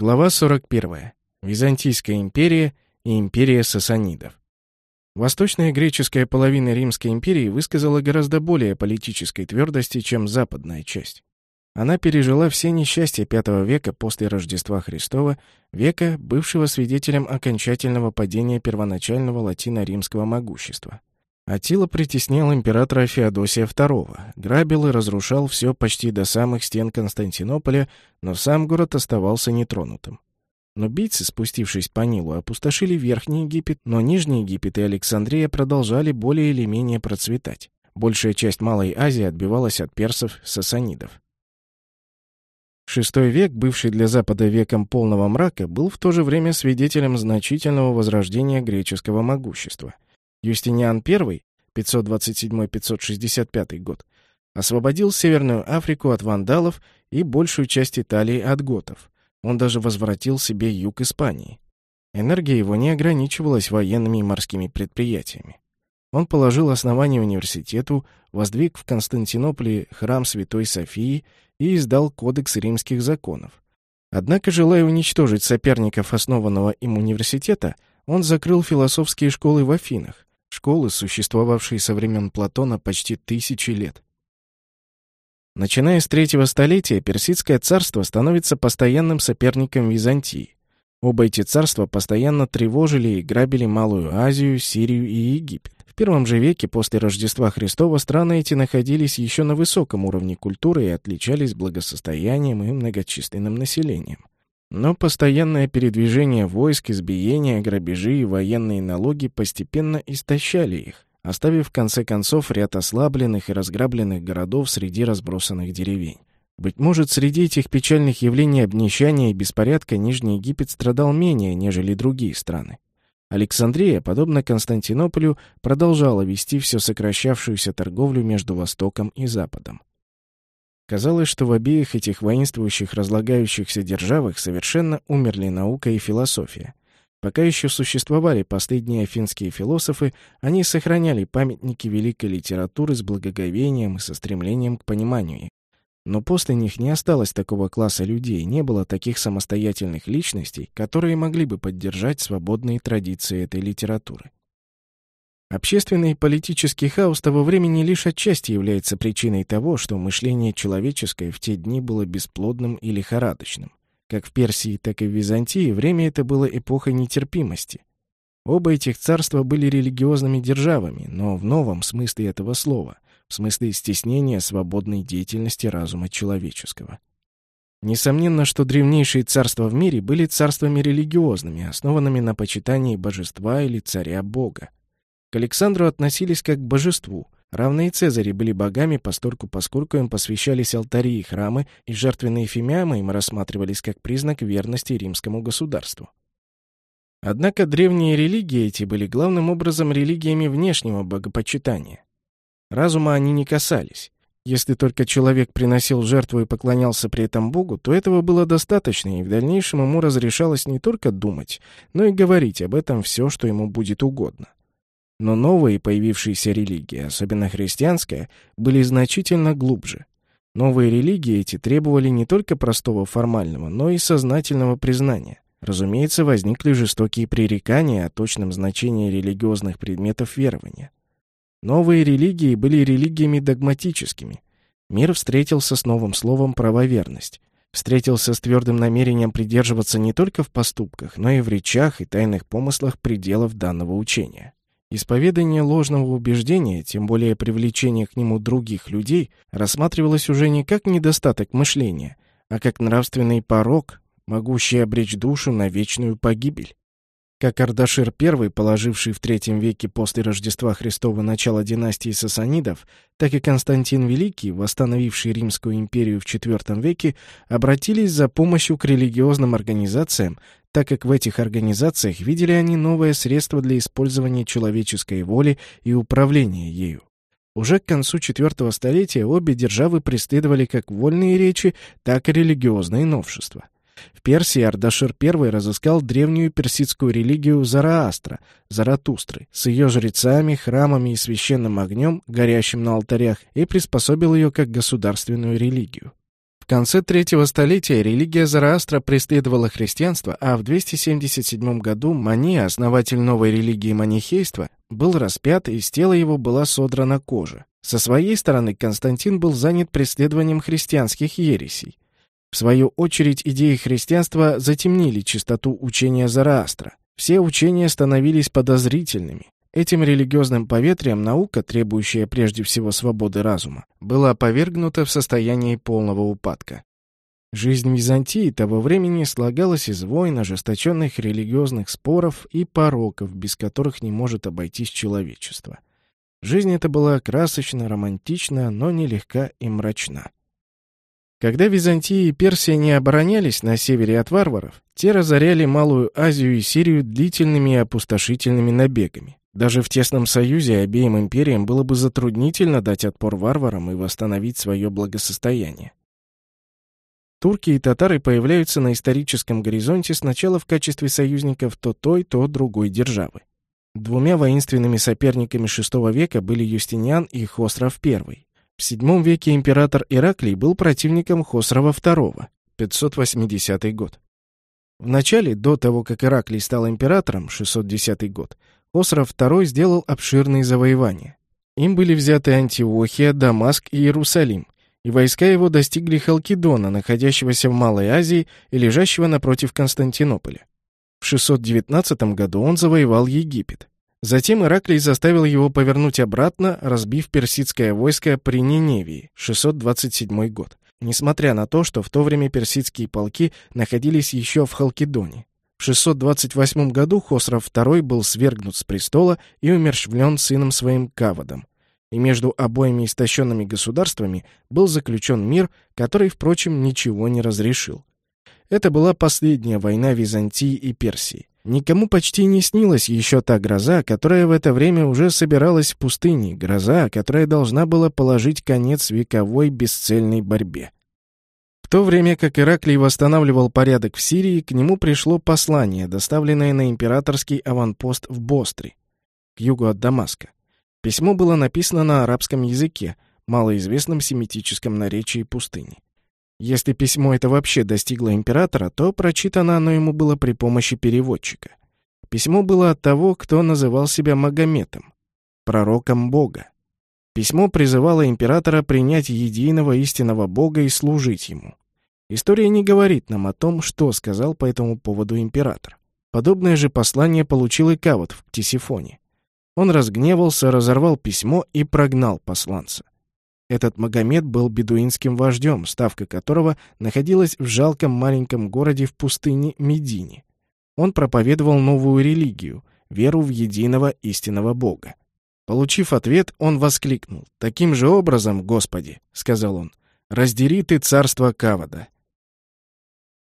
Глава 41. Византийская империя и империя сасанидов. Восточная греческая половина Римской империи высказала гораздо более политической твердости, чем западная часть. Она пережила все несчастья V века после Рождества Христова, века, бывшего свидетелем окончательного падения первоначального латино-римского могущества. Атила притеснял императора Феодосия II, грабил и разрушал все почти до самых стен Константинополя, но сам город оставался нетронутым. Но бийцы, спустившись по Нилу, опустошили Верхний Египет, но Нижний Египет и Александрия продолжали более или менее процветать. Большая часть Малой Азии отбивалась от персов-сасанидов. Шестой век, бывший для Запада веком полного мрака, был в то же время свидетелем значительного возрождения греческого могущества – Юстиниан I, 527-565 год, освободил Северную Африку от вандалов и большую часть Италии от готов. Он даже возвратил себе юг Испании. Энергия его не ограничивалась военными и морскими предприятиями. Он положил основание университету, воздвиг в Константинополе храм Святой Софии и издал Кодекс римских законов. Однако, желая уничтожить соперников основанного им университета, он закрыл философские школы в Афинах, школы, существовавшие со времен Платона почти тысячи лет. Начиная с третьего столетия, Персидское царство становится постоянным соперником Византии. Оба эти царства постоянно тревожили и грабили Малую Азию, Сирию и Египет. В первом же веке после Рождества Христова страны эти находились еще на высоком уровне культуры и отличались благосостоянием и многочисленным населением. Но постоянное передвижение войск, избиения, грабежи и военные налоги постепенно истощали их, оставив в конце концов ряд ослабленных и разграбленных городов среди разбросанных деревень. Быть может, среди этих печальных явлений обнищания и беспорядка Нижний Египет страдал менее, нежели другие страны. Александрия, подобно Константинополю, продолжала вести все сокращавшуюся торговлю между Востоком и Западом. Казалось, что в обеих этих воинствующих, разлагающихся державах совершенно умерли наука и философия. Пока еще существовали последние афинские философы, они сохраняли памятники великой литературы с благоговением и со стремлением к пониманию. Но после них не осталось такого класса людей, не было таких самостоятельных личностей, которые могли бы поддержать свободные традиции этой литературы. Общественный и политический хаос того времени лишь отчасти является причиной того, что мышление человеческое в те дни было бесплодным и лихорадочным. Как в Персии, так и в Византии время это было эпохой нетерпимости. Оба этих царства были религиозными державами, но в новом смысле этого слова, в смысле стеснения свободной деятельности разума человеческого. Несомненно, что древнейшие царства в мире были царствами религиозными, основанными на почитании божества или царя-бога. К Александру относились как к божеству. Равные Цезари были богами, постольку поскольку им посвящались алтари и храмы, и жертвенные фимиамы им рассматривались как признак верности римскому государству. Однако древние религии эти были главным образом религиями внешнего богопочитания. Разума они не касались. Если только человек приносил жертву и поклонялся при этом Богу, то этого было достаточно, и в дальнейшем ему разрешалось не только думать, но и говорить об этом все, что ему будет угодно. Но новые появившиеся религии, особенно христианская, были значительно глубже. Новые религии эти требовали не только простого формального, но и сознательного признания. Разумеется, возникли жестокие пререкания о точном значении религиозных предметов верования. Новые религии были религиями догматическими. Мир встретился с новым словом «правоверность». Встретился с твердым намерением придерживаться не только в поступках, но и в речах и тайных помыслах пределов данного учения. Исповедание ложного убеждения, тем более привлечение к нему других людей, рассматривалось уже не как недостаток мышления, а как нравственный порог, могущий обречь душу на вечную погибель. Как Ардашир I, положивший в III веке после Рождества Христова начало династии Сасанидов, так и Константин Великий, восстановивший Римскую империю в IV веке, обратились за помощью к религиозным организациям, так как в этих организациях видели они новое средство для использования человеческой воли и управления ею. Уже к концу IV столетия обе державы преследовали как вольные речи, так и религиозные новшества. В Персии Ардашир I разыскал древнюю персидскую религию Зараастра, Заратустры, с ее жрецами, храмами и священным огнем, горящим на алтарях, и приспособил ее как государственную религию конце третьего столетия религия Зараастра преследовала христианство, а в 277 году Мани, основатель новой религии манихейства, был распят, и с тела его была содрана кожа. Со своей стороны Константин был занят преследованием христианских ересей. В свою очередь идеи христианства затемнили чистоту учения Зараастра. Все учения становились подозрительными. Этим религиозным поветрием наука, требующая прежде всего свободы разума, была повергнута в состоянии полного упадка. Жизнь Византии того времени слагалась из войн, ожесточенных религиозных споров и пороков, без которых не может обойтись человечество. Жизнь эта была красочна, романтична, но нелегка и мрачна. Когда Византия и Персия не оборонялись на севере от варваров, те разоряли Малую Азию и Сирию длительными и опустошительными набегами. Даже в тесном союзе обеим империям было бы затруднительно дать отпор варварам и восстановить свое благосостояние. Турки и татары появляются на историческом горизонте сначала в качестве союзников то той, то другой державы. Двумя воинственными соперниками VI века были Юстиниан и Хосров I. В VII веке император Ираклий был противником Хосрова II, 580 год. В начале, до того, как Ираклий стал императором, 610 год, Осров II сделал обширные завоевания. Им были взяты Антиохия, Дамаск и Иерусалим, и войска его достигли Халкидона, находящегося в Малой Азии и лежащего напротив Константинополя. В 619 году он завоевал Египет. Затем Ираклий заставил его повернуть обратно, разбив персидское войско при Ниневии, 627 год, несмотря на то, что в то время персидские полки находились еще в Халкидоне. В 628 году Хосров II был свергнут с престола и умерщвлен сыном своим Кавадом. И между обоими истощенными государствами был заключен мир, который, впрочем, ничего не разрешил. Это была последняя война Византии и Персии. Никому почти не снилась еще та гроза, которая в это время уже собиралась в пустыне, гроза, которая должна была положить конец вековой бесцельной борьбе. В то время как Ираклий восстанавливал порядок в Сирии, к нему пришло послание, доставленное на императорский аванпост в Бостре, к югу от Дамаска. Письмо было написано на арабском языке, малоизвестном семитическом наречии пустыни. Если письмо это вообще достигло императора, то прочитано оно ему было при помощи переводчика. Письмо было от того, кто называл себя Магометом, пророком Бога. Письмо призывало императора принять единого истинного Бога и служить ему. История не говорит нам о том, что сказал по этому поводу император. Подобное же послание получил и Кавот в Ктисифоне. Он разгневался, разорвал письмо и прогнал посланца. Этот Магомед был бедуинским вождем, ставка которого находилась в жалком маленьком городе в пустыне Медине. Он проповедовал новую религию, веру в единого истинного Бога. Получив ответ, он воскликнул. «Таким же образом, Господи, — сказал он, — раздери ты царство Кавада,